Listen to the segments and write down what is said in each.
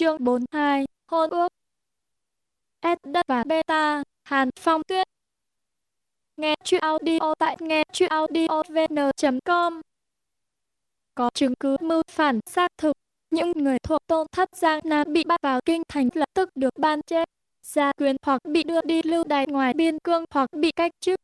Chương 42, Hôn ước. S đất và beta, Hàn Phong Tuyết. Nghe chuyện audio tại nghe chuyện audiovn.com Có chứng cứ mưu phản xác thực, những người thuộc tôn thất Giang Nam bị bắt vào kinh thành lập tức được ban chết, gia quyền hoặc bị đưa đi lưu đày ngoài biên cương hoặc bị cách chức.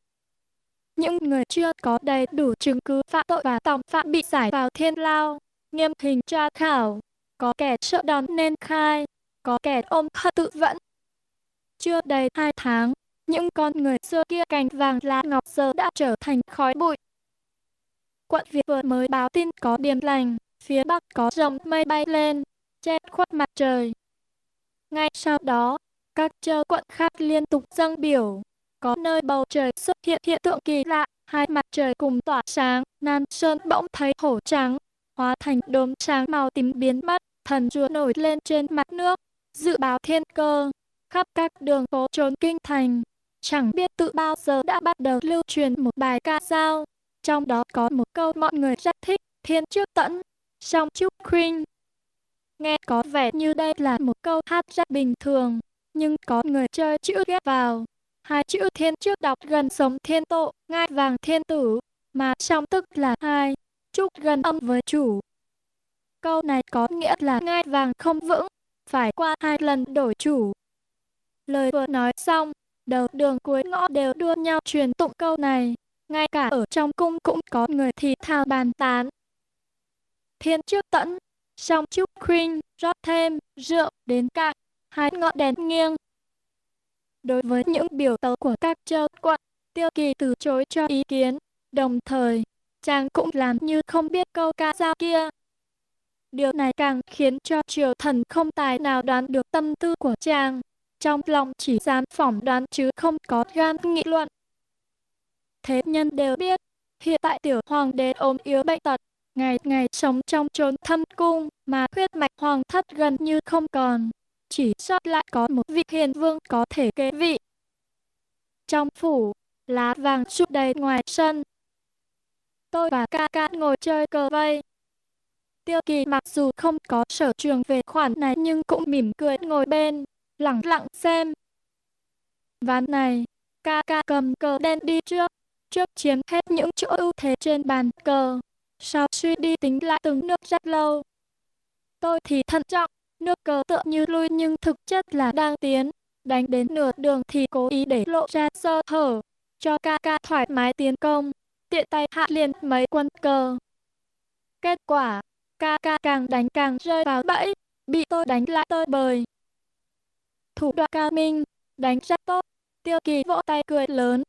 Những người chưa có đầy đủ chứng cứ phạm tội và tòng phạm bị giải vào thiên lao, nghiêm hình tra khảo, có kẻ sợ đòn nên khai, có kẻ ôm hận tự vẫn. Chưa đầy hai tháng, những con người xưa kia cành vàng lá ngọc giờ đã trở thành khói bụi. Quận Việt vừa mới báo tin có điềm lành, phía bắc có rồng mây bay lên, che khuất mặt trời. Ngay sau đó, các châu quận khác liên tục dâng biểu. Có nơi bầu trời xuất hiện hiện tượng kỳ lạ, hai mặt trời cùng tỏa sáng, Nam Sơn bỗng thấy hổ trắng, hóa thành đốm sáng màu tím biến mất, thần chúa nổi lên trên mặt nước, dự báo thiên cơ, khắp các đường phố trốn kinh thành. Chẳng biết tự bao giờ đã bắt đầu lưu truyền một bài ca dao, trong đó có một câu mọi người rất thích, thiên trước tận, song chúc khuynh. Nghe có vẻ như đây là một câu hát rất bình thường, nhưng có người chơi chữ ghép vào. Hai chữ thiên trước đọc gần sống thiên tộ, ngai vàng thiên tử, mà song tức là hai, chúc gần âm với chủ. Câu này có nghĩa là ngai vàng không vững, phải qua hai lần đổi chủ. Lời vừa nói xong, đầu đường cuối ngõ đều đua nhau truyền tụng câu này. Ngay cả ở trong cung cũng có người thì thào bàn tán. Thiên trước tẫn, song chúc khuyên, rót thêm, rượu đến cạn, hai ngọn đèn nghiêng. Đối với những biểu tấu của các châu quận, tiêu kỳ từ chối cho ý kiến, đồng thời, chàng cũng làm như không biết câu ca dao kia. Điều này càng khiến cho triều thần không tài nào đoán được tâm tư của chàng. Trong lòng chỉ dám phỏng đoán chứ không có gan nghị luận. Thế nhân đều biết, hiện tại tiểu hoàng đế ốm yếu bệnh tật, ngày ngày sống trong trốn thâm cung mà huyết mạch hoàng thất gần như không còn. Chỉ sót lại có một vị hiền vương có thể kế vị. Trong phủ, lá vàng sụp đầy ngoài sân. Tôi và ca ca ngồi chơi cờ vây, Tiêu kỳ mặc dù không có sở trường về khoản này nhưng cũng mỉm cười ngồi bên, lặng lặng xem. Ván này, ca ca cầm cờ đen đi trước, trước chiếm hết những chỗ ưu thế trên bàn cờ. Sau suy đi tính lại từng nước rất lâu. Tôi thì thận trọng, nước cờ tựa như lui nhưng thực chất là đang tiến. Đánh đến nửa đường thì cố ý để lộ ra sơ hở, cho ca ca thoải mái tiến công, tiện tay hạ liền mấy quân cờ. Kết quả, ca ca càng đánh càng rơi vào bẫy, bị tôi đánh lại tơi bời. Thủ đoạn cao minh, đánh rất tốt, tiêu kỳ vỗ tay cười lớn.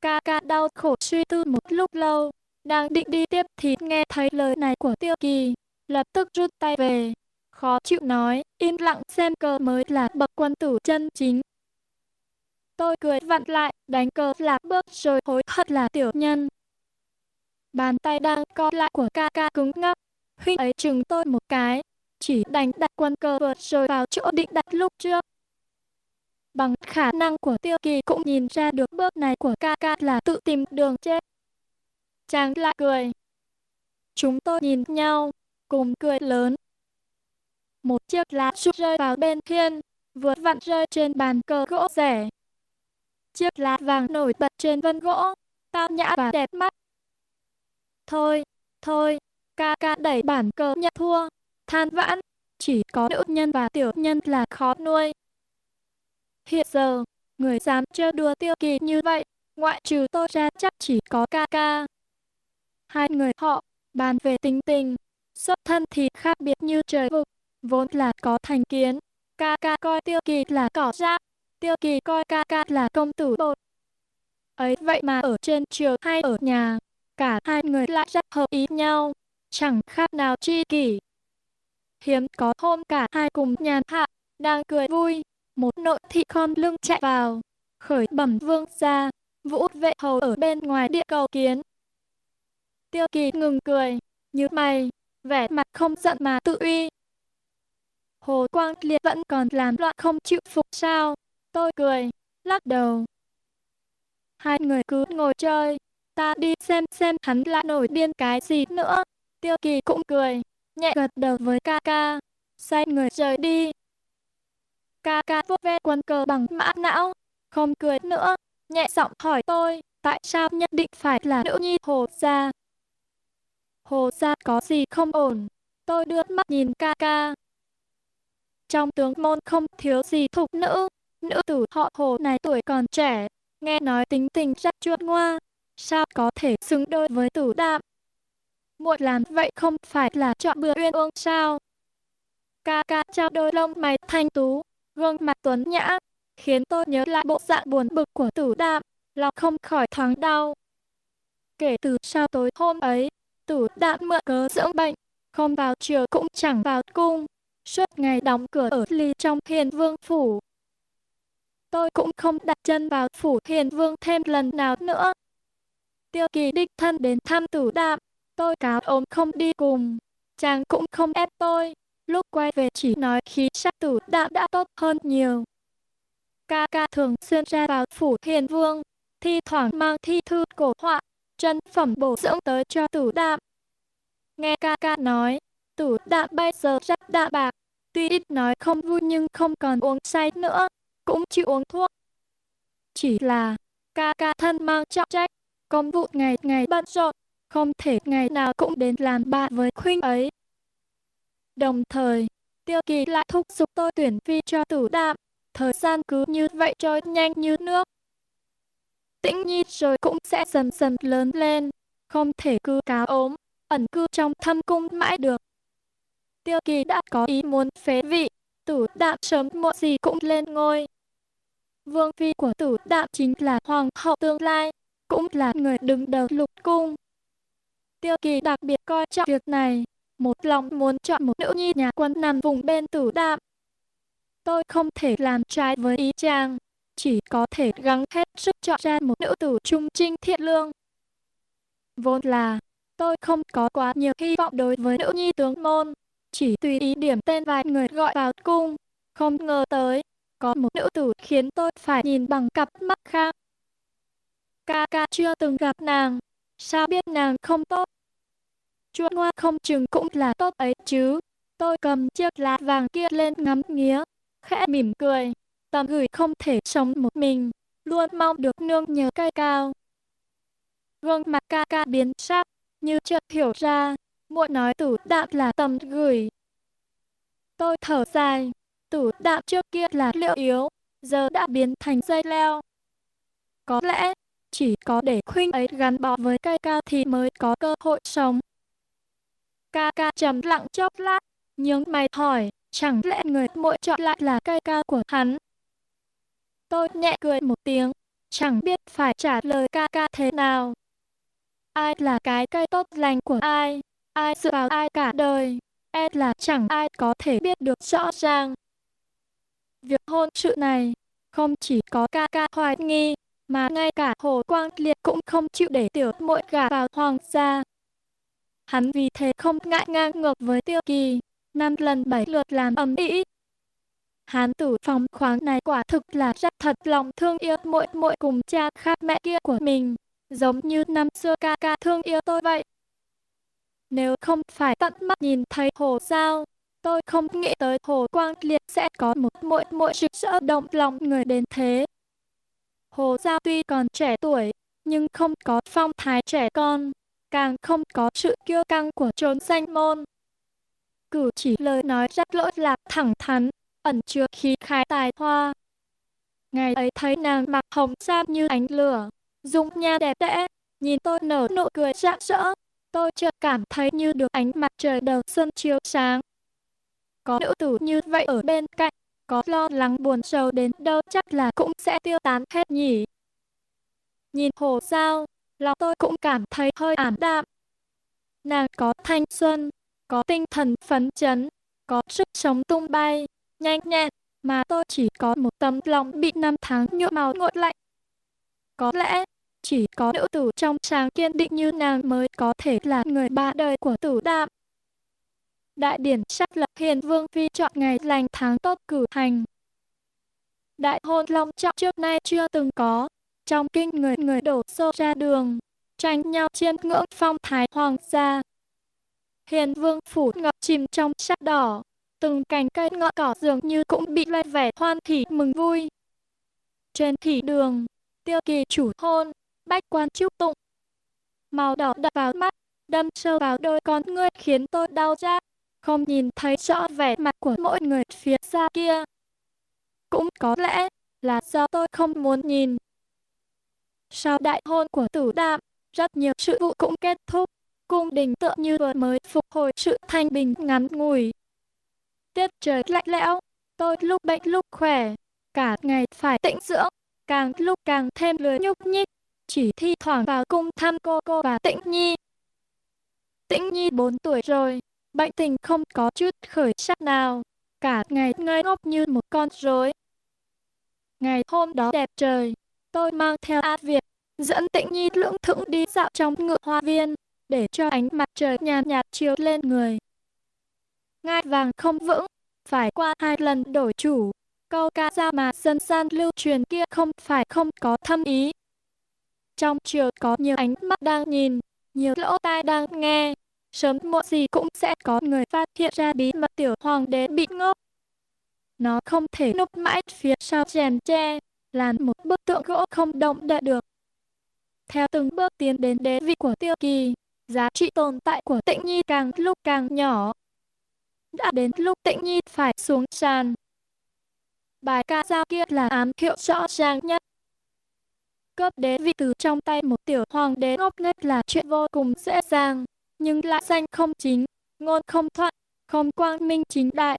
Ca ca đau khổ suy tư một lúc lâu, đang định đi tiếp thì nghe thấy lời này của tiêu kỳ, lập tức rút tay về. Khó chịu nói, im lặng xem cờ mới là bậc quân tử chân chính. Tôi cười vặn lại, đánh cờ lạc bước rồi hối hận là tiểu nhân. Bàn tay đang co lại của ca ca cứng ngắc. Huynh ấy chừng tôi một cái, chỉ đánh đặt quân cờ vượt rồi vào chỗ định đặt lúc trước. Bằng khả năng của tiêu kỳ cũng nhìn ra được bước này của ca ca là tự tìm đường chết. Chàng lại cười. Chúng tôi nhìn nhau, cùng cười lớn. Một chiếc lá rút rơi vào bên thiên, vừa vặn rơi trên bàn cờ gỗ rẻ. Chiếc lá vàng nổi bật trên vân gỗ, tao nhã và đẹp mắt. Thôi, thôi, ca ca đẩy bản cờ nhận thua, than vãn, chỉ có nữ nhân và tiểu nhân là khó nuôi. Hiện giờ, người dám chơi đùa tiêu kỳ như vậy, ngoại trừ tôi ra chắc chỉ có ca ca. Hai người họ, bàn về tính tình, xuất thân thì khác biệt như trời vực, vốn là có thành kiến. Ca ca coi tiêu kỳ là cỏ rác, tiêu kỳ coi ca ca là công tử bột. Ấy vậy mà ở trên trường hay ở nhà, cả hai người lại rất hợp ý nhau, chẳng khác nào chi kỷ. Hiếm có hôm cả hai cùng nhàn hạ, đang cười vui, một nội thị khom lưng chạy vào, khởi bẩm vương ra, vũ vệ hầu ở bên ngoài địa cầu kiến. Tiêu kỳ ngừng cười, như mày, vẻ mặt không giận mà tự uy. Hồ Quang Liệt vẫn còn làm loạn không chịu phục sao, tôi cười, lắc đầu. Hai người cứ ngồi chơi, ta đi xem xem hắn lại nổi điên cái gì nữa. Tiêu kỳ cũng cười, nhẹ gật đầu với ca ca. xoay người rời đi. Ca ca vuốt ve quần cờ bằng mã não, không cười nữa, nhẹ giọng hỏi tôi, tại sao nhất định phải là nữ nhi hồ gia? Hồ gia có gì không ổn? Tôi đưa mắt nhìn ca ca. Trong tướng môn không thiếu gì thục nữ, nữ tử họ hồ này tuổi còn trẻ, nghe nói tính tình rất chuột ngoa, sao có thể xứng đôi với tử đạm. Muội làm vậy không phải là chọn bừa uyên ương sao? Ca ca trao đôi lông mày thanh tú, gương mặt tuấn nhã, khiến tôi nhớ lại bộ dạng buồn bực của tử đạm, lòng không khỏi thoáng đau. Kể từ sau tối hôm ấy, tử đạm mượn cớ dưỡng bệnh, không vào chiều cũng chẳng vào cung, suốt ngày đóng cửa ở ly trong hiền vương phủ. Tôi cũng không đặt chân vào phủ hiền vương thêm lần nào nữa. Tiêu kỳ đích thân đến thăm tử đạm, tôi cáo ốm không đi cùng, chàng cũng không ép tôi, lúc quay về chỉ nói khí sắc tử đạm đã tốt hơn nhiều. Ca ca thường xuyên ra vào phủ hiền vương, thi thoảng mang thi thư cổ họa, chân phẩm bổ dưỡng tới cho tử đạm. Nghe ca ca nói, tử đạm bây giờ rất đạ bạc, tuy ít nói không vui nhưng không còn uống say nữa, cũng chịu uống thuốc. Chỉ là, ca ca thân mang trọng trách, công vụ ngày ngày bận rộn, không thể ngày nào cũng đến làm bạn với khuynh ấy. Đồng thời, tiêu kỳ lại thúc giục tôi tuyển phi cho tử đạm, thời gian cứ như vậy trôi nhanh như nước. Tĩnh nhi rồi cũng sẽ dần dần lớn lên, không thể cứ cáo ốm, ẩn cư trong thâm cung mãi được. Tiêu kỳ đã có ý muốn phế vị, tử đạm sớm muộn gì cũng lên ngôi. Vương phi của tử đạm chính là hoàng hậu tương lai, cũng là người đứng đầu lục cung. Tiêu kỳ đặc biệt coi trọng việc này, một lòng muốn chọn một nữ nhi nhà quân nằm vùng bên tử đạm. Tôi không thể làm trái với ý chàng, chỉ có thể gắng hết sức chọn ra một nữ tử trung trinh thiện lương. Vốn là, tôi không có quá nhiều hy vọng đối với nữ nhi tướng môn, chỉ tùy ý điểm tên vài người gọi vào cung, không ngờ tới, có một nữ tử khiến tôi phải nhìn bằng cặp mắt khác. Ca ca chưa từng gặp nàng, sao biết nàng không tốt? Chuột ngoa không chừng cũng là tốt ấy chứ. Tôi cầm chiếc lá vàng kia lên ngắm nghía, khẽ mỉm cười. Tầm gửi không thể sống một mình, luôn mong được nương nhờ cây cao. Gương mặt ca ca biến sắc, như chợt hiểu ra, muộn nói tử đạm là tầm gửi. Tôi thở dài, tử đạm trước kia là liệu yếu, giờ đã biến thành dây leo. Có lẽ, chỉ có để khuynh ấy gắn bó với cây ca thì mới có cơ hội sống. Ca ca trầm lặng chốc lát, nhướng mày hỏi, chẳng lẽ người muội chọn lại là cây ca của hắn? Tôi nhẹ cười một tiếng, chẳng biết phải trả lời ca ca thế nào. Ai là cái cây tốt lành của ai, ai dựa vào ai cả đời, e là chẳng ai có thể biết được rõ ràng. Việc hôn sự này, không chỉ có ca ca hoài nghi, mà ngay cả Hồ Quang Liệt cũng không chịu để tiểu muội gả vào hoàng gia. Hắn vì thế không ngại ngang ngược với tiêu kỳ, năm lần bảy lượt làm ầm ĩ. Hán tử phòng khoáng này quả thực là rất thật lòng thương yêu muội muội cùng cha khác mẹ kia của mình, giống như năm xưa ca ca thương yêu tôi vậy. Nếu không phải tận mắt nhìn thấy hồ giao, tôi không nghĩ tới hồ quang liệt sẽ có một muội muội rực rỡ động lòng người đến thế. Hồ giao tuy còn trẻ tuổi, nhưng không có phong thái trẻ con, càng không có sự kiêu căng của trốn danh môn. Cử chỉ lời nói rất lỗi lạc thẳng thắn, ẩn chứa khí khái tài hoa. Ngày ấy thấy nàng mặc hồng sam như ánh lửa, dung nha đẹp đẽ, nhìn tôi nở nụ cười rạng rỡ, tôi chợt cảm thấy như được ánh mặt trời đầu xuân chiếu sáng. Có nữ tử như vậy ở bên cạnh, có lo lắng buồn sầu đến đâu chắc là cũng sẽ tiêu tán hết nhỉ. Nhìn hồ sao, lòng tôi cũng cảm thấy hơi ảm đạm. Nàng có thanh xuân, có tinh thần phấn chấn, có sức sống tung bay, nhanh nhẹn, mà tôi chỉ có một tấm lòng bị năm tháng nhuộm màu nguội lạnh. Có lẽ, chỉ có nữ tử trong sáng kiên định như nàng mới có thể là người ba đời của tử đạm. Đại điển sắc lập hiền vương phi chọn ngày lành tháng tốt cử hành. Đại hôn long trọng trước nay chưa từng có, trong kinh người người đổ xô ra đường, tranh nhau chiêm ngưỡng phong thái hoàng gia. Hiền vương phủ ngập chìm trong sắc đỏ, từng cành cây ngọn cỏ dường như cũng bị loe vẻ hoan hỉ mừng vui. Trên thị đường, tiêu kỳ chủ hôn, bách quan chúc tụng. Màu đỏ đập vào mắt, đâm sâu vào đôi con ngươi khiến tôi đau rát, không nhìn thấy rõ vẻ mặt của mỗi người phía xa kia. Cũng có lẽ là do tôi không muốn nhìn. Sau đại hôn của tử đạm, rất nhiều sự vụ cũng kết thúc. Cung đình tựa như vừa mới phục hồi sự thanh bình ngắn ngủi. Tiết trời lạnh lẽo, tôi lúc bệnh lúc khỏe, cả ngày phải tĩnh dưỡng, càng lúc càng thêm lười nhúc nhích, chỉ thi thoảng vào cung thăm cô cô và Tĩnh Nhi. Tĩnh Nhi 4 tuổi rồi, bệnh tình không có chút khởi sắc nào, cả ngày ngây ngốc như một con rối. Ngày hôm đó đẹp trời, tôi mang theo A Việt, dẫn Tĩnh Nhi lưỡng thững đi dạo trong ngựa hoa viên, để cho ánh mặt trời nhàn nhạt, nhạt chiếu lên người. Ngai vàng không vững, phải qua hai lần đổi chủ, câu ca dao mà dân gian lưu truyền kia không phải không có thâm ý. Trong chiều có nhiều ánh mắt đang nhìn, nhiều lỗ tai đang nghe, sớm muộn gì cũng sẽ có người phát hiện ra bí mật tiểu hoàng đế bị ngốc. Nó không thể núp mãi phía sau chèn tre, làm một bức tượng gỗ không động đậy được. Theo từng bước tiến đến đế vị của tiêu kỳ, giá trị tồn tại của tịnh nhi càng lúc càng nhỏ. Đã đến lúc tịnh nhi phải xuống sàn. Bài ca dao kia là ám hiệu rõ ràng nhất. Cấp đế vị từ trong tay một tiểu hoàng đế ngốc nghếch là chuyện vô cùng dễ dàng, nhưng lại danh không chính, ngôn không thuận, không quang minh chính đại.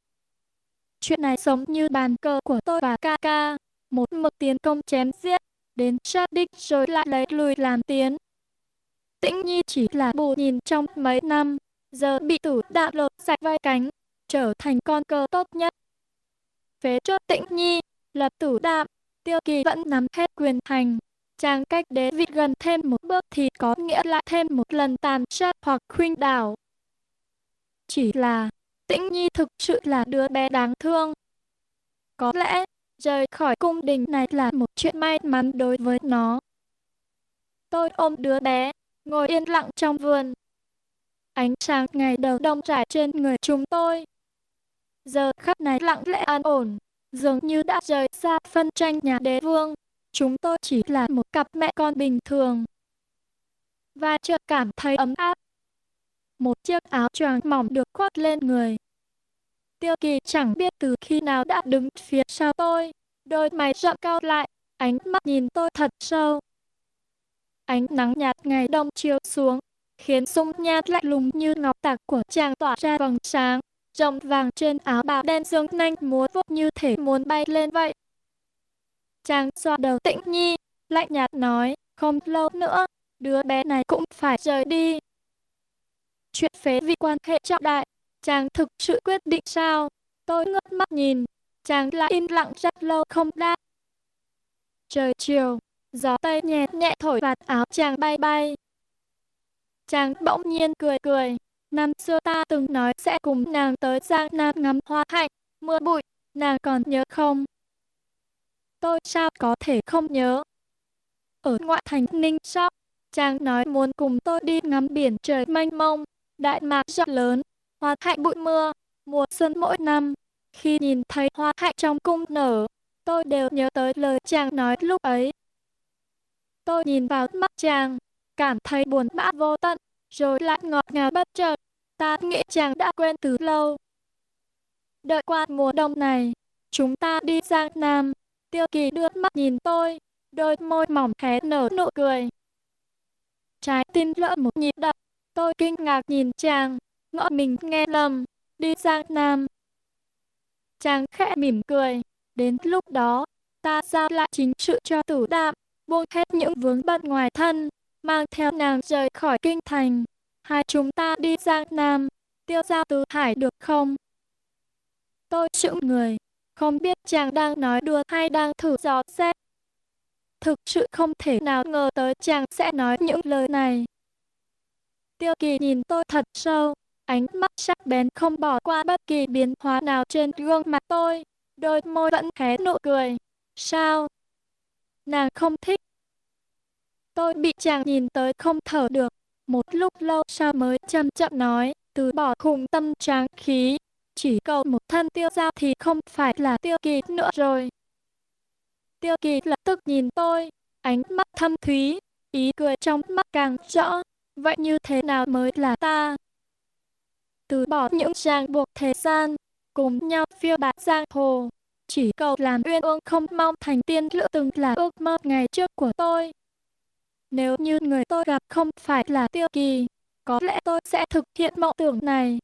Chuyện này giống như bàn cờ của tôi và ca ca, một mực tiến công chém giết, đến sát đích rồi lại lấy lùi làm tiến. Tĩnh Nhi chỉ là bù nhìn trong mấy năm, giờ bị tử đạo lột sạch vai cánh, trở thành con cờ tốt nhất. Phế chốt Tĩnh Nhi, lập tử đạm, tiêu kỳ vẫn nắm hết quyền thành. Chàng cách đế vị gần thêm một bước thì có nghĩa lại thêm một lần tàn sát hoặc khuynh đảo. Chỉ là, Tĩnh Nhi thực sự là đứa bé đáng thương. Có lẽ, rời khỏi cung đình này là một chuyện may mắn đối với nó. Tôi ôm đứa bé, ngồi yên lặng trong vườn. Ánh sáng ngày đầu đông trải trên người chúng tôi. Giờ khắc này lặng lẽ an ổn, dường như đã rời xa phân tranh nhà đế vương. Chúng tôi chỉ là một cặp mẹ con bình thường. Và chợt cảm thấy ấm áp. Một chiếc áo choàng mỏng được khoác lên người. Tiêu kỳ chẳng biết từ khi nào đã đứng phía sau tôi. Đôi mày rậm cao lại, ánh mắt nhìn tôi thật sâu. Ánh nắng nhạt ngày đông chiếu xuống, khiến sung nhan lạnh lùng như ngọc tạc của chàng tỏa ra vầng sáng. Rồng vàng trên áo bào đen dương nanh múa vuốt như thể muốn bay lên vậy. Chàng xoa đầu tĩnh nhi, lạnh nhạt nói, không lâu nữa, đứa bé này cũng phải rời đi. Chuyện phế vị quan hệ trọng đại, chàng thực sự quyết định sao? Tôi ngước mắt nhìn, chàng lại im lặng rất lâu không đáp. Trời chiều, gió tây nhẹ nhẹ thổi vạt áo chàng bay bay. Chàng bỗng nhiên cười cười, năm xưa ta từng nói sẽ cùng nàng tới Giang Nam ngắm hoa hạnh, mưa bụi, nàng còn nhớ không? Tôi sao có thể không nhớ? Ở ngoại thành Ninh Sóc, chàng nói muốn cùng tôi đi ngắm biển trời mênh mông, đại mạc rộng lớn, hoa hạnh bụi mưa, mùa xuân mỗi năm. Khi nhìn thấy hoa hạnh trong cung nở, tôi đều nhớ tới lời chàng nói lúc ấy. Tôi nhìn vào mắt chàng, cảm thấy buồn bã vô tận, rồi lại ngọt ngào bất chợt. Ta nghĩ chàng đã quên từ lâu. Đợi qua mùa đông này, chúng ta đi Giang Nam. Tiêu kỳ đưa mắt nhìn tôi, đôi môi mỏng hé nở nụ cười. Trái tim lỡ một nhịp đập, tôi kinh ngạc nhìn chàng, ngỡ mình nghe lầm, đi sang Nam. Chàng khẽ mỉm cười, đến lúc đó, ta giao lại chính sự cho tử đạm, buông hết những vướng bận ngoài thân, mang theo nàng rời khỏi kinh thành. Hai chúng ta đi Giang Nam, tiêu giao tứ hải được không? Tôi sững người, không biết chàng đang nói đùa hay đang thử dò xét. Thực sự không thể nào ngờ tới chàng sẽ nói những lời này. Tiêu kỳ nhìn tôi thật sâu, ánh mắt sắc bén không bỏ qua bất kỳ biến hóa nào trên gương mặt tôi. Đôi môi vẫn hé nụ cười. Sao? Nàng không thích. Tôi bị chàng nhìn tới không thở được. Một lúc lâu sau mới chậm chậm nói, từ bỏ khùng tâm tráng khí chỉ cầu một thân tiêu giao thì không phải là tiêu kỳ nữa rồi. Tiêu kỳ lập tức nhìn tôi, ánh mắt thâm thúy, ý cười trong mắt càng rõ. Vậy như thế nào mới là ta? Từ bỏ những ràng buộc thời gian, cùng nhau phiêu bạt giang hồ. Chỉ cầu làm uyên ương không mong thành tiên lữ từng là ước mơ ngày trước của tôi. Nếu như người tôi gặp không phải là tiêu kỳ, có lẽ tôi sẽ thực hiện mộng tưởng này.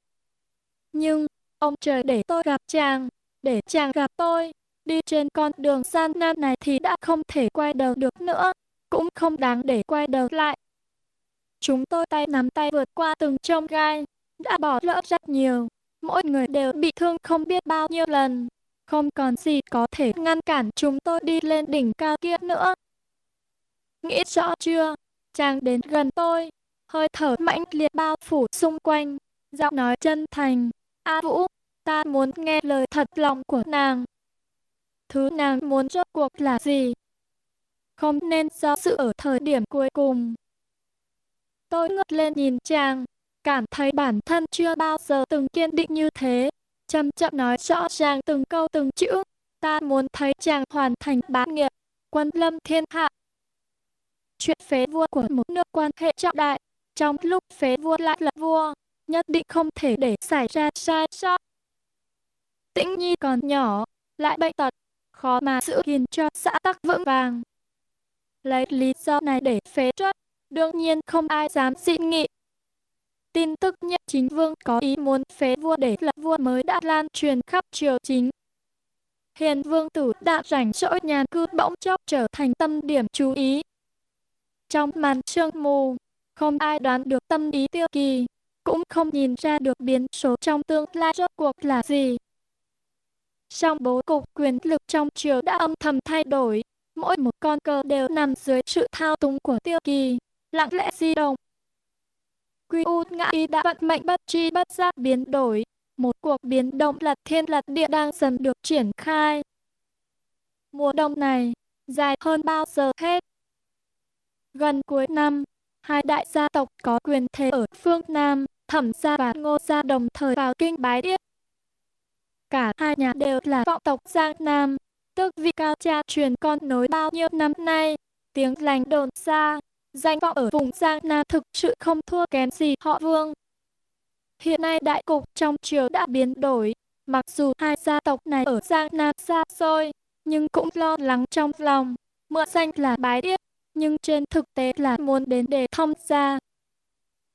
Nhưng, ông trời để tôi gặp chàng, để chàng gặp tôi, đi trên con đường gian nan này thì đã không thể quay đầu được nữa, cũng không đáng để quay đầu lại. Chúng tôi tay nắm tay vượt qua từng trông gai, đã bỏ lỡ rất nhiều, mỗi người đều bị thương không biết bao nhiêu lần. Không còn gì có thể ngăn cản chúng tôi đi lên đỉnh cao kia nữa. Nghĩ rõ chưa? Chàng đến gần tôi, hơi thở mãnh liệt bao phủ xung quanh, giọng nói chân thành. A Vũ, ta muốn nghe lời thật lòng của nàng. Thứ nàng muốn rốt cuộc là gì? Không nên do sự ở thời điểm cuối cùng. Tôi ngước lên nhìn chàng, cảm thấy bản thân chưa bao giờ từng kiên định như thế. Chậm chậm nói rõ ràng từng câu từng chữ. Ta muốn thấy chàng hoàn thành bá nghiệp, quân lâm thiên hạ. Chuyện phế vua của một nước quan hệ trọng đại, trong lúc phế vua lại là vua, nhất định không thể để xảy ra sai sót. Tĩnh Nhi còn nhỏ, lại bệnh tật, khó mà giữ gìn cho xã tắc vững vàng. Lấy lý do này để phế truất, đương nhiên không ai dám dị nghị. Tin tức nhất chính vương có ý muốn phế vua để lập vua mới đã lan truyền khắp triều chính. Hiền vương tử đã rảnh rỗi nhàn cư bỗng chốc trở thành tâm điểm chú ý. Trong màn sương mù, không ai đoán được tâm ý tiêu kỳ, cũng không nhìn ra được biến số trong tương lai rốt cuộc là gì. Trong bố cục quyền lực trong triều đã âm thầm thay đổi, mỗi một con cờ đều nằm dưới sự thao túng của tiêu kỳ, lặng lẽ di động. Quy U ngã y đã vận mệnh bất chi bất giác biến đổi, một cuộc biến động lật thiên lật địa đang dần được triển khai. Mùa đông này, dài hơn bao giờ hết. Gần cuối năm, hai đại gia tộc có quyền thế ở phương Nam, thẩm gia và ngô gia đồng thời vào kinh bái yết. Cả hai nhà đều là vọng tộc Giang Nam, tức vị cao cha truyền con nối bao nhiêu năm nay. Tiếng lành đồn xa, danh vọng ở vùng Giang Nam thực sự không thua kém gì họ vương. Hiện nay đại cục trong triều đã biến đổi, mặc dù hai gia tộc này ở Giang Nam xa xôi, nhưng cũng lo lắng trong lòng, mượn danh là bái yết, nhưng trên thực tế là muốn đến để thông gia.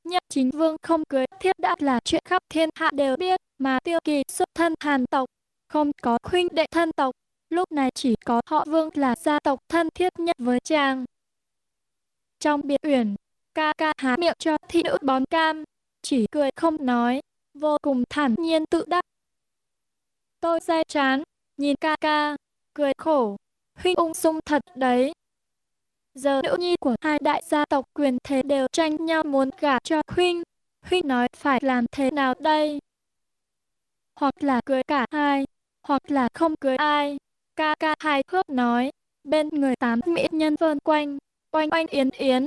Nhất chính vương không cưới thiếp đã là chuyện khắp thiên hạ đều biết, mà tiêu kỳ xuất thân hàn tộc, không có huynh đệ thân tộc, lúc này chỉ có họ vương là gia tộc thân thiết nhất với chàng. Trong biệt uyển, ca ca há miệng cho thị nữ bón cam, chỉ cười không nói, vô cùng thản nhiên tự đắc. Tôi dai chán, nhìn ca ca, cười khổ, huynh ung sung thật đấy. Giờ nữ nhi của hai đại gia tộc quyền thế đều tranh nhau muốn gả cho huynh, huynh nói phải làm thế nào đây? Hoặc là cưới cả hai, hoặc là không cưới ai. Ca ca hài hước nói, bên người tám mỹ nhân vơn quanh, oanh oanh yến yến.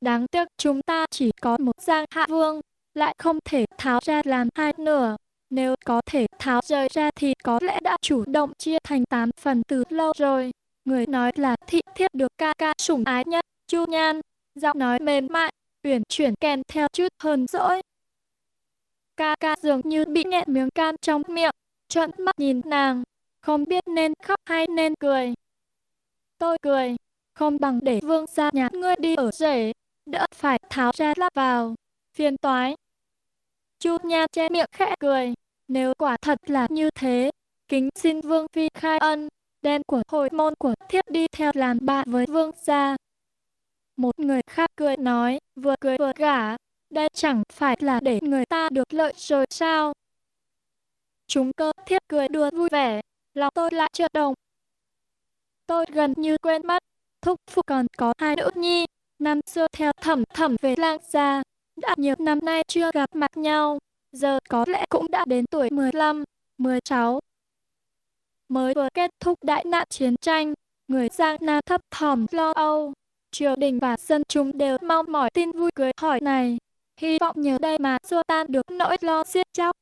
Đáng tiếc chúng ta chỉ có một giang hạ vương, lại không thể tháo ra làm hai nửa. Nếu có thể tháo rời ra thì có lẽ đã chủ động chia thành tám phần từ lâu rồi. Người nói là thị thiếp được ca ca sủng ái nhất, chu nhan, giọng nói mềm mại, uyển chuyển kèm theo chút hờn dỗi. Ca ca dường như bị nghẹn miếng cam trong miệng, trợn mắt nhìn nàng, không biết nên khóc hay nên cười. Tôi cười, không bằng để vương gia nhà ngươi đi ở rể, đỡ phải tháo ra lắp vào, phiền toái. Chu Nha che miệng khẽ cười, nếu quả thật là như thế, kính xin vương phi khai ân, đem của hồi môn của thiếp đi theo làm bạn với vương gia. Một người khác cười nói, vừa cười vừa gả, đây chẳng phải là để người ta được lợi rồi sao? Chúng cơ thiếp cười đùa vui vẻ, lòng tôi lại chợt động. Tôi gần như quên mất, thúc phụ còn có hai nữ nhi, năm xưa theo thẩm thẩm về lang gia, đã nhiều năm nay chưa gặp mặt nhau, giờ có lẽ cũng đã đến tuổi 15, 16. Mới vừa kết thúc đại nạn chiến tranh, người Giang Nam thấp thỏm lo âu, triều đình và dân chúng đều mong mỏi tin vui cưới hỏi này, hy vọng nhờ đây mà xua tan được nỗi lo giết chóc.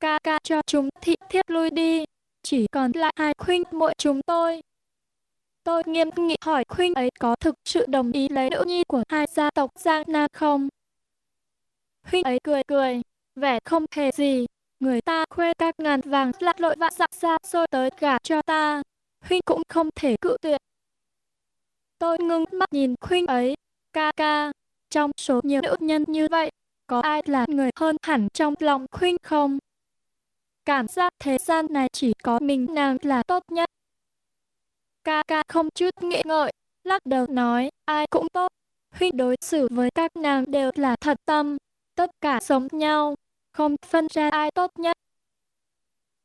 ca ca cho chúng thị thiết lui đi, chỉ còn lại hai khuynh muội chúng tôi. Tôi nghiêm nghị hỏi khuynh ấy có thực sự đồng ý lấy nữ nhi của hai gia tộc Giang Nam không? Huynh ấy cười cười, vẻ không hề gì, người ta khuê các ngàn vàng lạc lội vạn dặm xa xôi tới gả cho ta, huynh cũng không thể cự tuyệt. Tôi ngưng mắt nhìn Huynh ấy, ca ca, trong số nhiều nữ nhân như vậy, có ai là người hơn hẳn trong lòng Huynh không? Cảm giác thế gian này chỉ có mình nàng là tốt nhất. Ca ca không chút nghĩ ngợi, lắc đầu nói, ai cũng tốt. Huynh đối xử với các nàng đều là thật tâm, tất cả giống nhau, không phân ra ai tốt nhất.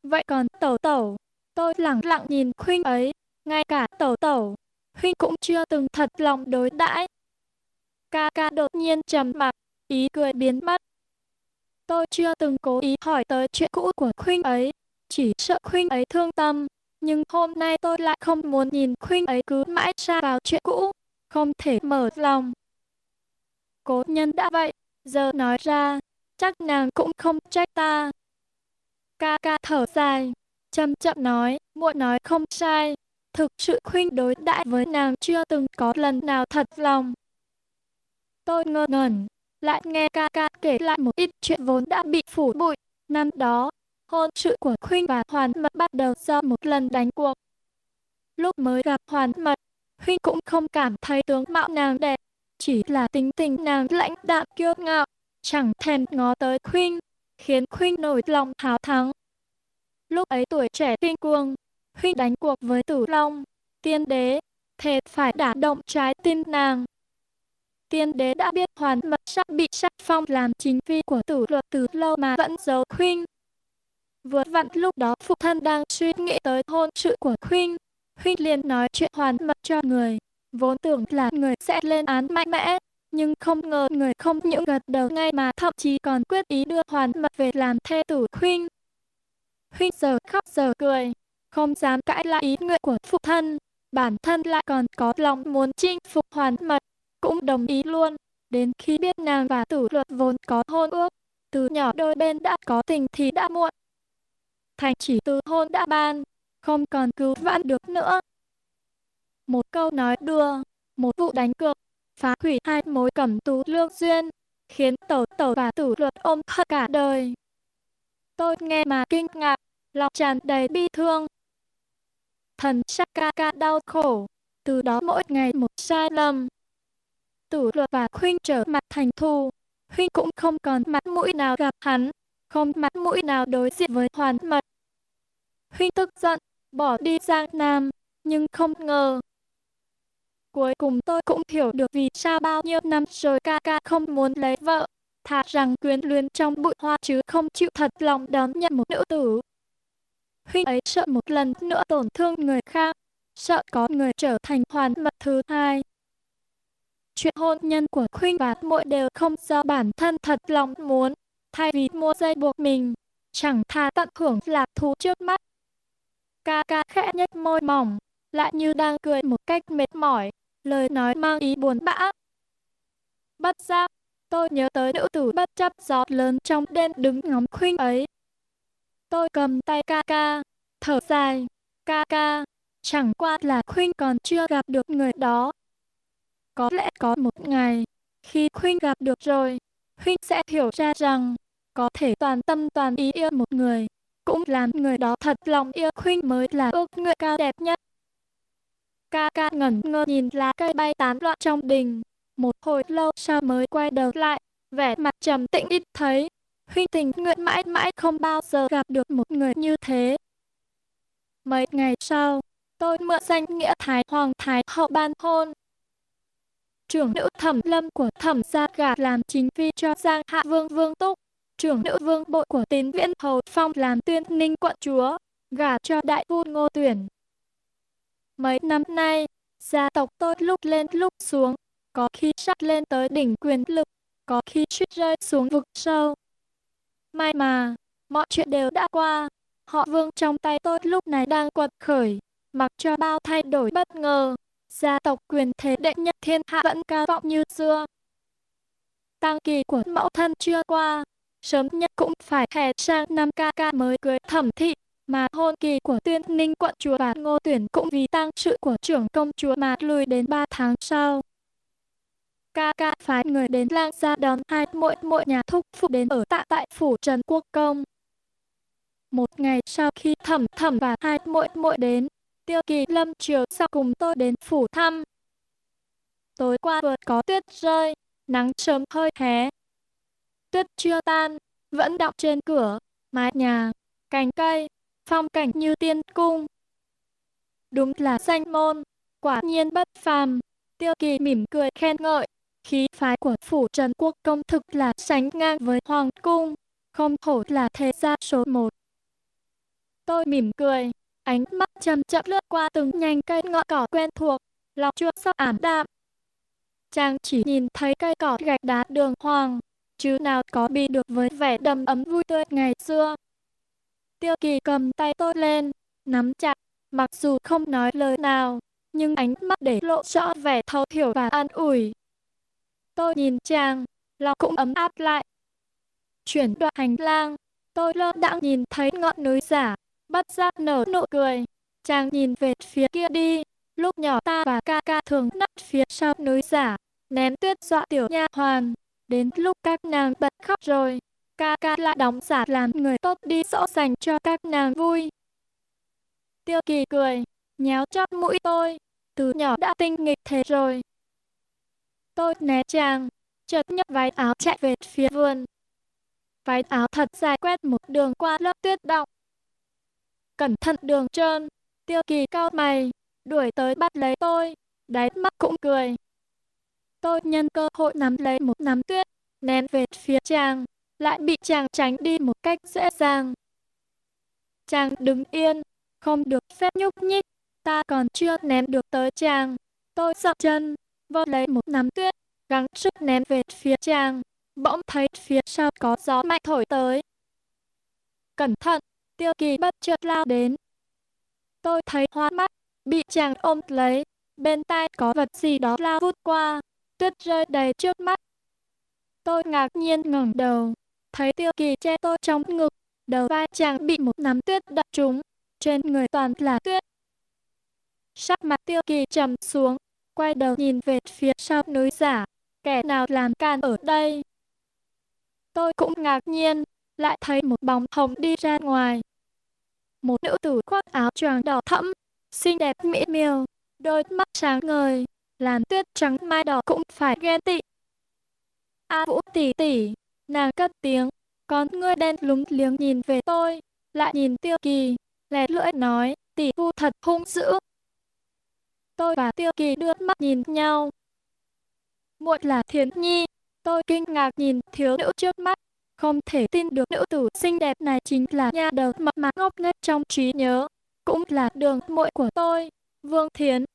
Vậy còn tẩu tẩu, tôi lặng lặng nhìn huynh ấy, ngay cả tẩu tẩu, huynh cũng chưa từng thật lòng đối đãi. Ca ca đột nhiên trầm mặc, ý cười biến mất. Tôi chưa từng cố ý hỏi tới chuyện cũ của huynh ấy, chỉ sợ huynh ấy thương tâm. Nhưng hôm nay tôi lại không muốn nhìn huynh ấy cứ mãi xa vào chuyện cũ, không thể mở lòng. Cố nhân đã vậy, giờ nói ra, chắc nàng cũng không trách ta. Ca ca thở dài, chậm chậm nói, muội nói không sai, thực sự khuyên đối đãi với nàng chưa từng có lần nào thật lòng. Tôi ngơ ngẩn, lại nghe ca ca kể lại một ít chuyện vốn đã bị phủ bụi. Năm đó, hôn sự của Khuynh và Hoàn Mật bắt đầu do một lần đánh cuộc. Lúc mới gặp Hoàn Mật, khuyên cũng không cảm thấy tướng mạo nàng đẹp, chỉ là tính tình nàng lãnh đạm kiêu ngạo, chẳng thèm ngó tới Khuynh, khiến Khuynh nổi lòng háo thắng. Lúc ấy tuổi trẻ kinh cuồng, Huynh đánh cuộc với Tử Long, tiên đế, thề phải đả động trái tim nàng. Tiên đế đã biết hoàn mật sắp bị sắc phong làm chính phi của tử luật từ lâu mà vẫn giấu khuynh. Vừa vặn lúc đó phụ thân đang suy nghĩ tới hôn sự của khuynh. Huynh liền nói chuyện hoàn mật cho người. Vốn tưởng là người sẽ lên án mạnh mẽ, nhưng không ngờ người không những gật đầu ngay mà thậm chí còn quyết ý đưa hoàn mật về làm thê tử huynh. Huynh giờ khóc giờ cười, không dám cãi lại ý nguyện của phụ thân, bản thân lại còn có lòng muốn chinh phục hoàn mật, cũng đồng ý luôn. Đến khi biết nàng và tử luật vốn có hôn ước, từ nhỏ đôi bên đã có tình thì đã muộn. Thành chỉ từ hôn đã ban, không còn cứu vãn được nữa. Một câu nói đùa, một vụ đánh cược, phá hủy hai mối cẩm tú lương duyên, khiến tổ tổ và tử luật ôm hận cả đời. Tôi nghe mà kinh ngạc, lòng tràn đầy bi thương. Thần sắc ca ca đau khổ, từ đó mỗi ngày một sai lầm, Tử luật và huynh trở mặt thành thù. Huynh cũng không còn mặt mũi nào gặp hắn, không mặt mũi nào đối diện với hoàn mật. Huynh tức giận, bỏ đi Giang Nam, nhưng không ngờ. Cuối cùng tôi cũng hiểu được vì sao bao nhiêu năm rồi ca ca không muốn lấy vợ, thà rằng quyến luyến trong bụi hoa chứ không chịu thật lòng đón nhận một nữ tử. Huynh ấy sợ một lần nữa tổn thương người khác, sợ có người trở thành hoàn mật thứ hai. Chuyện hôn nhân của Khuynh và muội đều không do bản thân thật lòng muốn, thay vì mua dây buộc mình, chẳng thà tận hưởng lạc thú trước mắt. Ca ca khẽ nhếch môi mỏng, lại như đang cười một cách mệt mỏi, lời nói mang ý buồn bã. Bất giác, tôi nhớ tới nữ tử bất chấp gió lớn trong đêm đứng ngóng Khuynh ấy. Tôi cầm tay ca ca, thở dài, ca ca, chẳng qua là Khuynh còn chưa gặp được người đó, có lẽ có một ngày, khi Khuynh gặp được rồi, Huynh sẽ hiểu ra rằng, có thể toàn tâm toàn ý yêu một người, cũng làm người đó thật lòng yêu Khuynh mới là ước nguyện cao đẹp nhất. Ca ca ngẩn ngơ nhìn lá cây bay tán loạn trong đình, một hồi lâu sau mới quay đầu lại, vẻ mặt trầm tĩnh ít thấy. Huynh tình nguyện mãi mãi không bao giờ gặp được một người như thế. Mấy ngày sau, tôi mượn danh nghĩa Thái Hoàng Thái Hậu ban hôn, trưởng nữ thẩm lâm của thẩm gia gả làm chính phi cho giang hạ vương vương túc trưởng nữ vương bội của tín viễn hầu phong làm tuyên ninh quận chúa gả cho đại vua ngô tuyển mấy năm nay gia tộc tôi lúc lên lúc xuống có khi sắp lên tới đỉnh quyền lực có khi suýt rơi xuống vực sâu. May mà mọi chuyện đều đã qua. Họ vương trong tay tôi lúc này đang quật khởi mặc cho bao thay đổi bất ngờ. Gia tộc quyền thế đệ nhất thiên hạ vẫn cao vọng như xưa. Tăng kỳ của mẫu thân chưa qua, sớm nhất cũng phải hè sang năm ca ca mới cưới thẩm thị, mà hôn kỳ của tuyên ninh quận chúa và ngô tuyển cũng vì tăng sự của trưởng công chúa mà lùi đến 3 tháng sau. Ca ca phái người đến lang gia đón hai muội muội nhà thúc phụ đến ở tại tại phủ Trần Quốc Công. Một ngày sau khi thẩm thẩm và hai muội muội đến, tiêu kỳ lâm chiều sau cùng tôi đến phủ thăm. Tối qua vừa có tuyết rơi, nắng sớm hơi hé. Tuyết chưa tan, vẫn đọng trên cửa, mái nhà, cành cây, phong cảnh như tiên cung. Đúng là danh môn, quả nhiên bất phàm. Tiêu kỳ mỉm cười khen ngợi, khí phái của phủ Trần Quốc công thực là sánh ngang với Hoàng cung, không hổ là thế gia số một. Tôi mỉm cười, ánh mắt chậm chậm lướt qua từng nhành cây ngọn cỏ quen thuộc, lòng chua sắp ảm đạm. Chàng chỉ nhìn thấy cây cỏ gạch đá đường hoàng, chứ nào có bị được với vẻ đầm ấm vui tươi ngày xưa. Tiêu kỳ cầm tay tôi lên, nắm chặt, mặc dù không nói lời nào, nhưng ánh mắt để lộ rõ vẻ thấu hiểu và an ủi. Tôi nhìn chàng, lòng cũng ấm áp lại. Chuyển đoạn hành lang, tôi lơ đãng nhìn thấy ngọn núi giả, bắt giác nở nụ cười. Chàng nhìn về phía kia đi, lúc nhỏ ta và ca ca thường nấp phía sau núi giả, ném tuyết dọa tiểu nha hoàn. Đến lúc các nàng bật khóc rồi, ca ca lại đóng giả làm người tốt đi dỗ dành cho các nàng vui. Tiêu kỳ cười, nhéo chót mũi tôi, từ nhỏ đã tinh nghịch thế rồi. Tôi né chàng, chợt nhấc váy áo chạy về phía vườn. Váy áo thật dài quét một đường qua lớp tuyết động. Cẩn thận đường trơn, tiêu kỳ cao mày, đuổi tới bắt lấy tôi, đáy mắt cũng cười. Tôi nhân cơ hội nắm lấy một nắm tuyết, ném về phía chàng, lại bị chàng tránh đi một cách dễ dàng. Chàng đứng yên, không được phép nhúc nhích, ta còn chưa ném được tới chàng. Tôi dậm chân, vơ lấy một nắm tuyết, gắng sức ném về phía chàng. Bỗng thấy phía sau có gió mạnh thổi tới. Cẩn thận, tiêu kỳ bất chợt lao đến. Tôi thấy hoa mắt, bị chàng ôm lấy, bên tai có vật gì đó lao vút qua, tuyết rơi đầy trước mắt. Tôi ngạc nhiên ngẩng đầu, thấy tiêu kỳ che tôi trong ngực, đầu vai chàng bị một nắm tuyết đập trúng, trên người toàn là tuyết. Sắc mặt tiêu kỳ trầm xuống, quay đầu nhìn về phía sau núi giả, kẻ nào làm can ở đây. Tôi cũng ngạc nhiên, lại thấy một bóng hồng đi ra ngoài. Một nữ tử khoác áo choàng đỏ thẫm, xinh đẹp mỹ miều, đôi mắt sáng ngời, làm tuyết trắng mai đỏ cũng phải ghen tị. A Vũ tỷ tỷ, nàng cất tiếng, con ngươi đen lúng liếng nhìn về tôi, lại nhìn Tiêu Kỳ, lẻ lưỡi nói, tỷ phu thật hung dữ. Tôi và Tiêu Kỳ đưa mắt nhìn nhau. Muội là Thiến Nhi, tôi kinh ngạc nhìn thiếu nữ trước mắt, không thể tin được nữ tử xinh đẹp này chính là nha đầu mập mạp ngốc nghếch trong trí nhớ, cũng là đường muội của tôi, Vương Thiến.